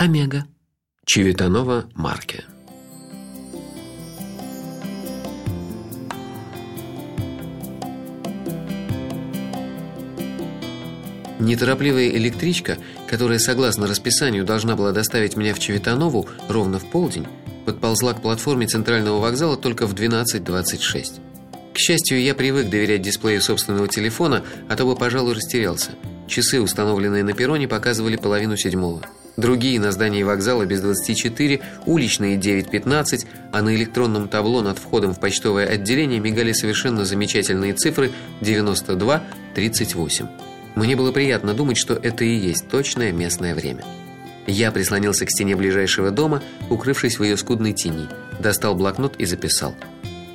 Омега. Чевитанова Марке. Неторопливая электричка, которая согласно расписанию должна была доставить меня в Чевитанову ровно в полдень, подползла к платформе центрального вокзала только в 12:26. К счастью, я привык доверять дисплею собственного телефона, а то бы, пожалуй, растерялся. Часы, установленные на перроне, показывали половину седьмого. Другие на здании вокзала без 24, уличные 9:15, а на электронном табло над входом в почтовое отделение мигали совершенно замечательные цифры 92 38. Мне было приятно думать, что это и есть точное местное время. Я прислонился к стене ближайшего дома, укрывшись в ее скудной тени, достал блокнот и записал: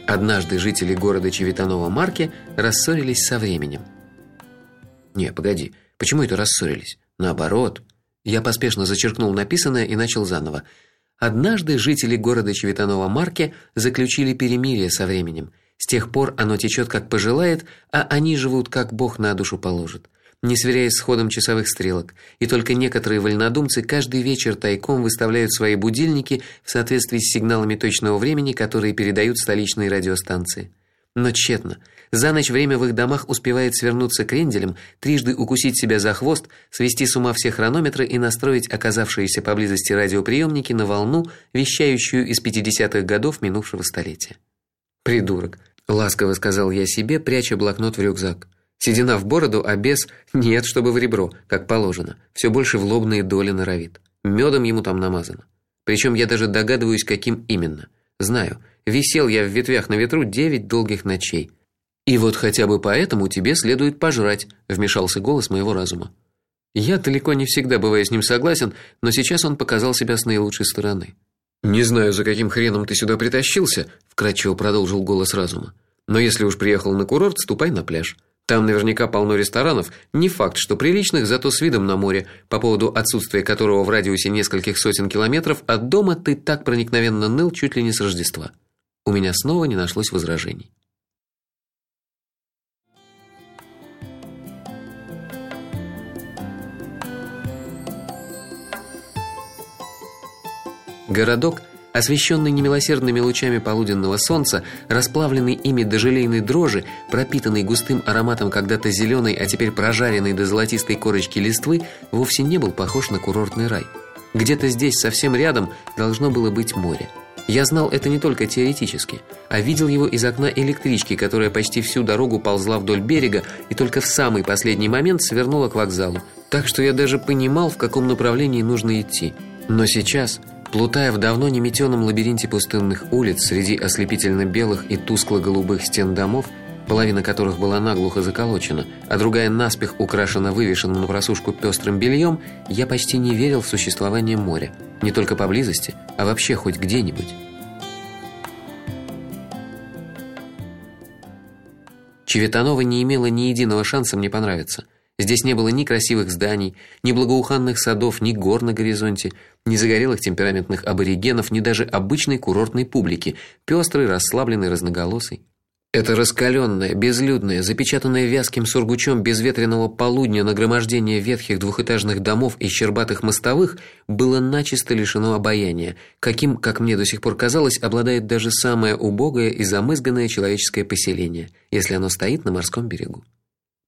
Однажды жители города Чевитаново-Марки рассорились со временем. Не, погоди. Почему это рассорились? Наоборот. Я поспешно зачеркнул написанное и начал заново. Однажды жители города Чевитаново-Марки заключили перемирие со временем. С тех пор оно течет как пожелает, а они живут как Бог на душу положит не сверяясь с ходом часовых стрелок, и только некоторые вольнодумцы каждый вечер тайком выставляют свои будильники в соответствии с сигналами точного времени, которые передают столичные радиостанции. Но тщетно. За ночь время в их домах успевает свернуться кренделем, трижды укусить себя за хвост, свести с ума все хронометры и настроить оказавшиеся поблизости радиоприемники на волну, вещающую из 50-х годов минувшего столетия. Придурок, ласково сказал я себе, пряча блокнот в рюкзак. Седина в бороду, а без нет, чтобы в ребро, как положено. Все больше в лобные доли норовит. Медом ему там намазано. Причем я даже догадываюсь, каким именно. Знаю, висел я в ветвях на ветру девять долгих ночей. И вот хотя бы поэтому тебе следует пожрать, вмешался голос моего разума. Я далеко не всегда бываю с ним согласен, но сейчас он показал себя с наилучшей стороны. Не знаю, за каким хреном ты сюда притащился, вкратчиво продолжил голос разума. Но если уж приехал на курорт, ступай на пляж. Там наверняка полно ресторанов, не факт, что приличных, зато с видом на море, по поводу отсутствия которого в радиусе нескольких сотен километров от дома ты так проникновенно ныл чуть ли не с Рождества. У меня снова не нашлось возражений. Городок освещенный немилосердными лучами полуденного солнца, расплавленный ими до желейной дрожи, пропитанный густым ароматом когда-то зеленой, а теперь прожаренной до золотистой корочки листвы, вовсе не был похож на курортный рай. Где-то здесь, совсем рядом, должно было быть море. Я знал это не только теоретически, а видел его из окна электрички, которая почти всю дорогу ползла вдоль берега и только в самый последний момент свернула к вокзалу. Так что я даже понимал, в каком направлении нужно идти. Но сейчас, Плутая в давно неметеном лабиринте пустынных улиц среди ослепительно-белых и тускло-голубых стен домов, половина которых была наглухо заколочена, а другая наспех украшена вывешенным на просушку пестрым бельем, я почти не верил в существование моря, не только поблизости, а вообще хоть где-нибудь. Чеветанова не имела ни единого шанса мне понравиться. Здесь не было ни красивых зданий, ни благоуханных садов, ни гор на горизонте, ни загорелых темпераментных аборигенов, ни даже обычной курортной публики, пестрой, расслабленной, разноголосой. Это раскаленное, безлюдное, запечатанное вязким сургучом безветренного полудня нагромождение ветхих двухэтажных домов и щербатых мостовых было начисто лишено обаяния, каким, как мне до сих пор казалось, обладает даже самое убогое и замызганное человеческое поселение, если оно стоит на морском берегу.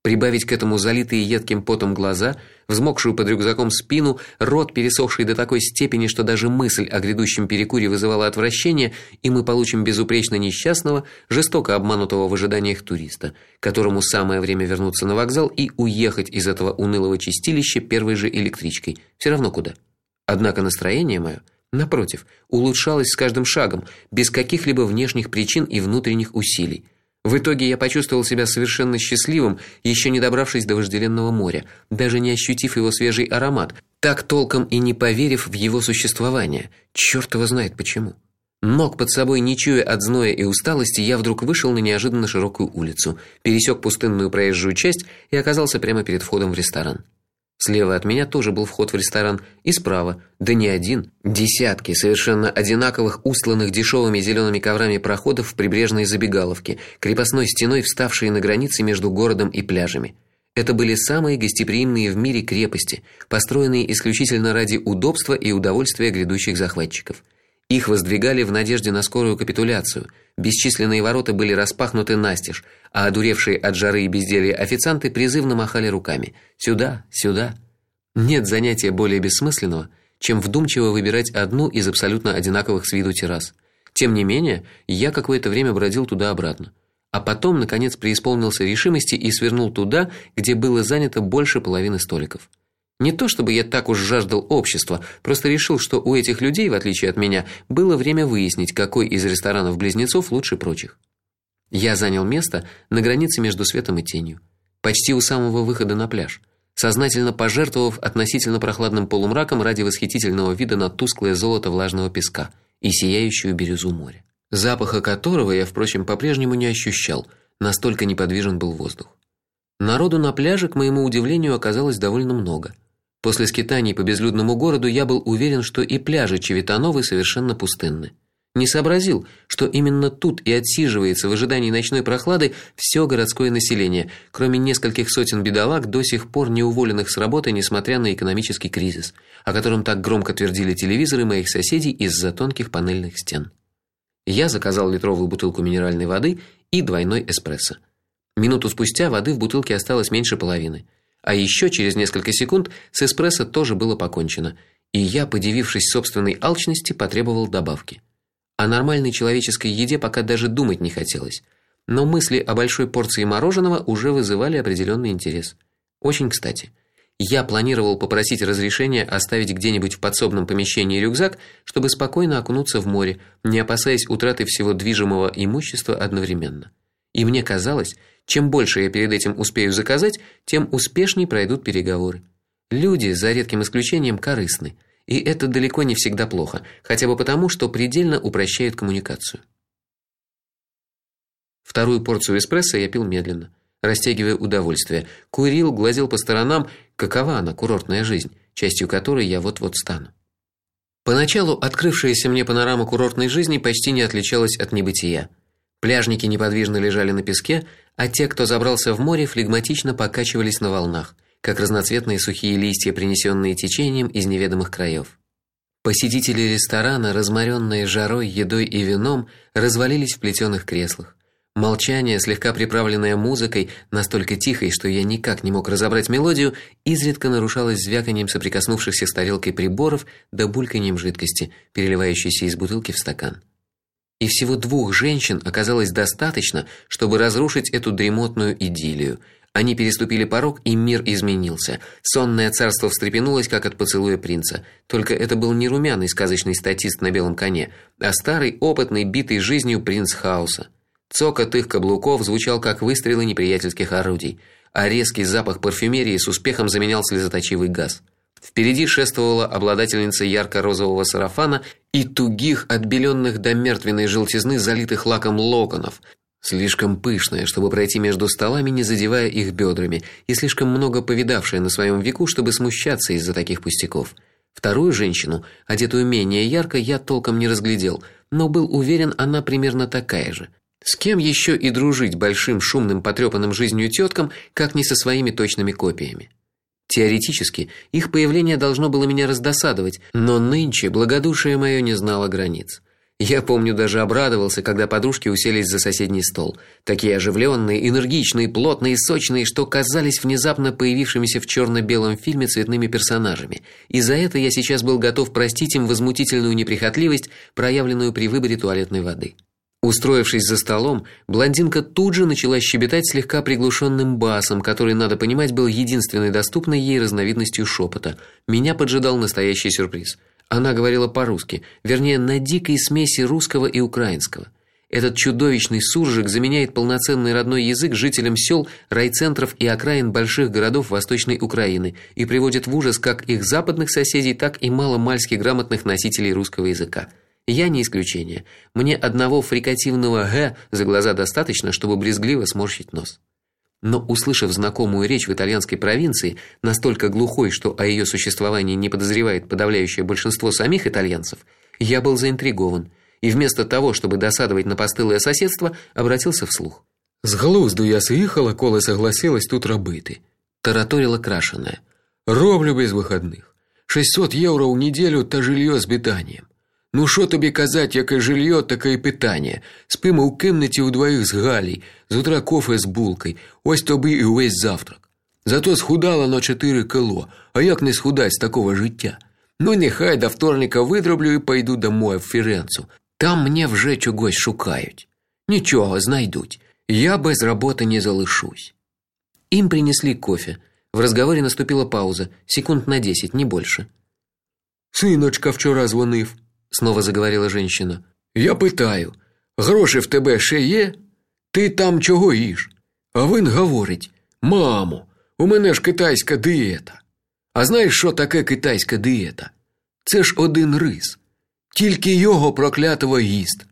Прибавить к этому залитые едким потом глаза, взмокшую под рюкзаком спину, рот пересохший до такой степени, что даже мысль о грядущем перекуре вызывала отвращение, и мы получим безупречно несчастного, жестоко обманутого в ожиданиях туриста, которому самое время вернуться на вокзал и уехать из этого унылого чистилища первой же электричкой, все равно куда. Однако настроение мое напротив улучшалось с каждым шагом, без каких-либо внешних причин и внутренних усилий. В итоге я почувствовал себя совершенно счастливым, еще не добравшись до вожделенного моря, даже не ощутив его свежий аромат, так толком и не поверив в его существование. Черт его знает почему. Ног под собой не чуя от зноя и усталости, я вдруг вышел на неожиданно широкую улицу, пересек пустынную проезжую часть и оказался прямо перед входом в ресторан. Слева от меня тоже был вход в ресторан, и справа, да не один, десятки совершенно одинаковых, устланных дешевыми зелеными коврами проходов в прибрежной забегаловке, крепостной стеной вставшие на границе между городом и пляжами. Это были самые гостеприимные в мире крепости, построенные исключительно ради удобства и удовольствия грядущих захватчиков. Их воздвигали в надежде на скорую капитуляцию. Бесчисленные ворота были распахнуты настежь, а одуревшие от жары и безделья официанты призывно махали руками: "Сюда, сюда". Нет занятия более бессмысленного, чем вдумчиво выбирать одну из абсолютно одинаковых с виду террас. Тем не менее, я какое-то время бродил туда-обратно а потом наконец преисполнился решимости и свернул туда, где было занято больше половины столиков. Не то чтобы я так уж жаждал общества, просто решил, что у этих людей, в отличие от меня, было время выяснить, какой из ресторанов-близнецов лучше прочих. Я занял место на границе между светом и тенью, почти у самого выхода на пляж, сознательно пожертвовав относительно прохладным полумраком ради восхитительного вида на тусклое золото влажного песка и сияющую бирюзу моря запаха которого я, впрочем, по-прежнему не ощущал, настолько неподвижен был воздух. Народу на пляже, к моему удивлению, оказалось довольно много. После скитаний по безлюдному городу я был уверен, что и пляжи Чевитановы совершенно пустынны. Не сообразил, что именно тут и отсиживается в ожидании ночной прохлады все городское население, кроме нескольких сотен бедолаг, до сих пор не уволенных с работы, несмотря на экономический кризис, о котором так громко твердили телевизоры моих соседей из-за тонких панельных стен. Я заказал литровую бутылку минеральной воды и двойной эспрессо. Минуту спустя воды в бутылке осталось меньше половины, а еще через несколько секунд с эспрессо тоже было покончено, и я, подивившись собственной алчности, потребовал добавки. О нормальной человеческой еде пока даже думать не хотелось, но мысли о большой порции мороженого уже вызывали определенный интерес. Очень кстати. Я планировал попросить разрешения оставить где-нибудь в подсобном помещении рюкзак, чтобы спокойно окунуться в море, не опасаясь утраты всего движимого имущества одновременно. И мне казалось, чем больше я перед этим успею заказать, тем успешнее пройдут переговоры. Люди, за редким исключением, корыстны, и это далеко не всегда плохо, хотя бы потому, что предельно упрощает коммуникацию. Вторую порцию эспрессо я пил медленно растягивая удовольствие. Курил, глазел по сторонам, какова она курортная жизнь, частью которой я вот-вот стану. Поначалу открывшаяся мне панорама курортной жизни почти не отличалась от небытия. Пляжники неподвижно лежали на песке, а те, кто забрался в море, флегматично покачивались на волнах, как разноцветные сухие листья, принесенные течением из неведомых краев. Посетители ресторана, разморенные жарой, едой и вином, развалились в плетеных креслах. Молчание, слегка приправленное музыкой, настолько тихой, что я никак не мог разобрать мелодию, изредка нарушалось звяканием соприкоснувшихся с тарелкой приборов да бульканьем жидкости, переливающейся из бутылки в стакан. И всего двух женщин оказалось достаточно, чтобы разрушить эту дремотную идиллию. Они переступили порог, и мир изменился. Сонное царство встрепенулось, как от поцелуя принца. Только это был не румяный сказочный статист на белом коне, а старый, опытный, битый жизнью принц хаоса. Цокот их каблуков звучал как выстрелы неприятельских орудий, а резкий запах парфюмерии с успехом заменял слезоточивый газ. Впереди шествовала обладательница ярко-розового сарафана и тугих, отбеленных до мертвенной желтизны, залитых лаком локонов, слишком пышная, чтобы пройти между столами, не задевая их бедрами, и слишком много повидавшая на своем веку, чтобы смущаться из-за таких пустяков. Вторую женщину, одетую менее ярко, я толком не разглядел, но был уверен, она примерно такая же. С кем еще и дружить большим шумным потрепанным жизнью теткам, как не со своими точными копиями? Теоретически, их появление должно было меня раздосадовать, но нынче благодушие мое не знало границ. Я помню, даже обрадовался, когда подружки уселись за соседний стол, такие оживленные, энергичные, плотные, сочные, что казались внезапно появившимися в черно белом фильме цветными персонажами. И за это я сейчас был готов простить им возмутительную неприхотливость, проявленную при выборе туалетной воды. Устроившись за столом, блондинка тут же начала щебетать слегка приглушенным басом, который, надо понимать, был единственной доступной ей разновидностью шепота. Меня поджидал настоящий сюрприз. Она говорила по-русски, вернее, на дикой смеси русского и украинского. Этот чудовищный суржик заменяет полноценный родной язык жителям сел, райцентров и окраин больших городов Восточной Украины и приводит в ужас как их западных соседей, так и маломальски грамотных носителей русского языка. Я не исключение. Мне одного фрикативного г за глаза достаточно, чтобы брезгливо сморщить нос. Но услышав знакомую речь в итальянской провинции, настолько глухой, что о ее существовании не подозревает подавляющее большинство самих итальянцев, я был заинтригован и вместо того, чтобы досадовать на постылое соседство, обратился вслух. З глузду я съїхала, коли согласилась тут робити. тараторила крашеная. Роблю без выходных. 600 євро у неделю та жилье з питанням. Ну що тобі казать, яке жилье, таке і питання. Спимо у кімнаті удвоїх з Галій, з утра кофе з булкою. Ось тобі і увесь завтрак. Зато схудала на 4 кіло. А як не схудать з такого життя? Ну нехай до вторника видроблю і пойду домой в Фіренцу. Там мне вже чогось шукають. Нічого, знайдуть. Я без роботи не залишусь. Им принесли кофе. В разговоре наступила пауза, секунд на десять, не больше. Синочка вчора дзвонив, Снова заговорила женщина. Я питаю: гроші в тебе ще є? Ти там чого їш? А він говорить: Мамо, у мене ж китайська дієта. А знаєш, що таке китайська дієта? Це ж один рис. Тільки його проклятого їст.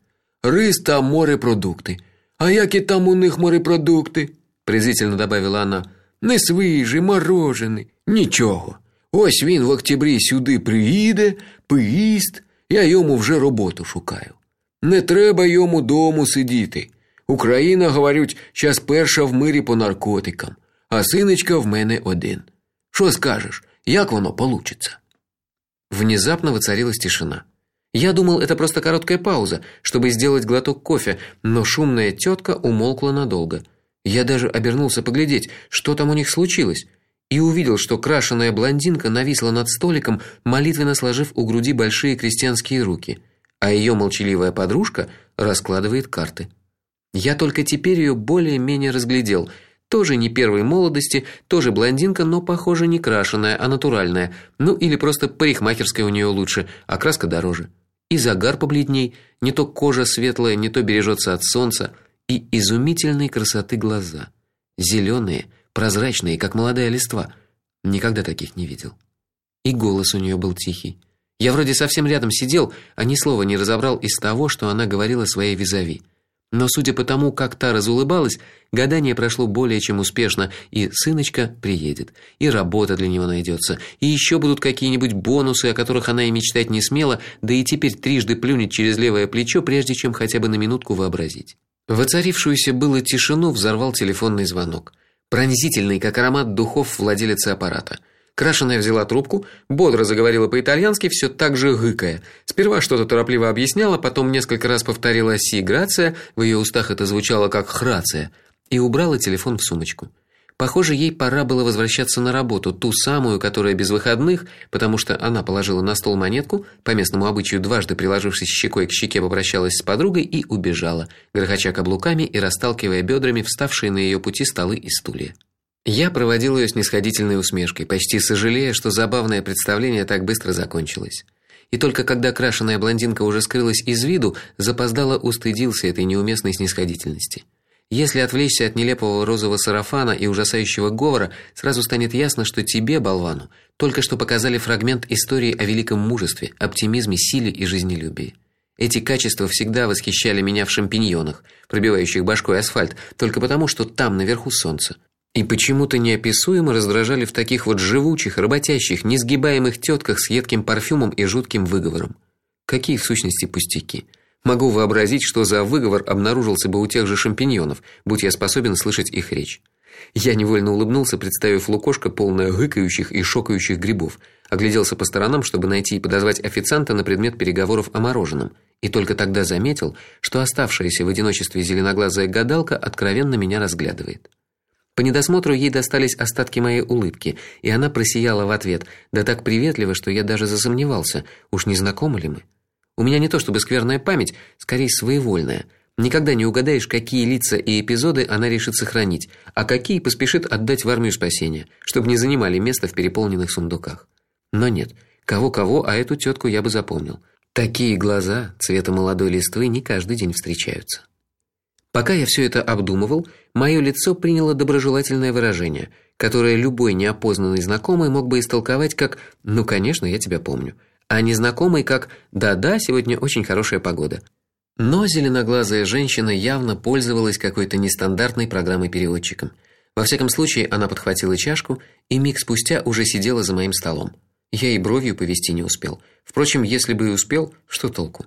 Рис та морепродукти. А які там у них морепродукти? презрительно добавила вона. Не свіжий, морожений, нічого. Ось він в октябрі сюди приїде, поїсть, я йому вже роботу шукаю. Не треба йому дому сидіти. Україна, говорять, час перша в мирі по наркотикам, а синичка в мене один. Що скажеш, як воно получится? Внезапно воцарилась тишина. Я думал, это просто короткая пауза, чтобы сделать глоток кофе, но шумная тетка умолкла надолго. Я даже обернулся поглядеть, что там у них случилось, и увидел, что крашеная блондинка нависла над столиком, молитвенно сложив у груди большие крестьянские руки, а ее молчаливая подружка раскладывает карты. Я только теперь ее более-менее разглядел. Тоже не первой молодости, тоже блондинка, но, похоже, не крашеная, а натуральная. Ну или просто парикмахерская у нее лучше, а краска дороже. И загар побледней, не то кожа светлая, не то бережется от солнца и изумительной красоты глаза. зеленые, прозрачные, как молодая листва. Никогда таких не видел. И голос у нее был тихий. Я вроде совсем рядом сидел, а ни слова не разобрал из того, что она говорила своей визави. Но судя по тому, как та разулыбалась, гадание прошло более чем успешно, и сыночка приедет, и работа для него найдется, и еще будут какие-нибудь бонусы, о которых она и мечтать не смела, да и теперь трижды плюнет через левое плечо, прежде чем хотя бы на минутку вообразить. Воцарившуюся было тишину взорвал телефонный звонок, пронзительный, как аромат духов владелицы аппарата. Крашеная взяла трубку, бодро заговорила по-итальянски, все так же гыкая. Сперва что-то торопливо объясняла, потом несколько раз повторила си грация, в ее устах это звучало как храция, и убрала телефон в сумочку. Похоже, ей пора было возвращаться на работу, ту самую, которая без выходных, потому что она положила на стол монетку, по местному обычаю дважды приложившись щекой к щеке, попрощалась с подругой и убежала, грохоча каблуками и расталкивая бедрами вставшие на ее пути столы и стулья. Я проводил ее снисходительной усмешкой, почти сожалея, что забавное представление так быстро закончилось. И только когда крашеная блондинка уже скрылась из виду, запоздало устыдился этой неуместной снисходительности. Если отвлечься от нелепого розового сарафана и ужасающего говора, сразу станет ясно, что тебе, болвану, только что показали фрагмент истории о великом мужестве, оптимизме, силе и жизнелюбии. Эти качества всегда восхищали меня в шампиньонах, пробивающих башкой асфальт, только потому, что там наверху солнце. И почему-то неописуемо раздражали в таких вот живучих, работящих, несгибаемых тетках с едким парфюмом и жутким выговором. Какие в сущности пустяки. Могу вообразить, что за выговор обнаружился бы у тех же шампиньонов, будь я способен слышать их речь. Я невольно улыбнулся, представив лукошко полное гыкающих и шокающих грибов, огляделся по сторонам, чтобы найти и подозвать официанта на предмет переговоров о мороженом, и только тогда заметил, что оставшаяся в одиночестве зеленоглазая гадалка откровенно меня разглядывает. По недосмотру ей достались остатки моей улыбки, и она просияла в ответ, да так приветливо, что я даже засомневался, уж не знакомы ли мы. У меня не то чтобы скверная память, скорее своевольная. Никогда не угадаешь, какие лица и эпизоды она решит сохранить, а какие поспешит отдать в армию спасения, чтобы не занимали место в переполненных сундуках. Но нет, кого-кого, а эту тетку я бы запомнил. Такие глаза цвета молодой листвы не каждый день встречаются. Пока я все это обдумывал, мое лицо приняло доброжелательное выражение, которое любой неопознанный знакомый мог бы истолковать как: "Ну, конечно, я тебя помню" а незнакомый как «да-да, сегодня очень хорошая погода». Но зеленоглазая женщина явно пользовалась какой-то нестандартной программой-переводчиком. Во всяком случае, она подхватила чашку и миг спустя уже сидела за моим столом. Я и бровью повести не успел. Впрочем, если бы и успел, что толку?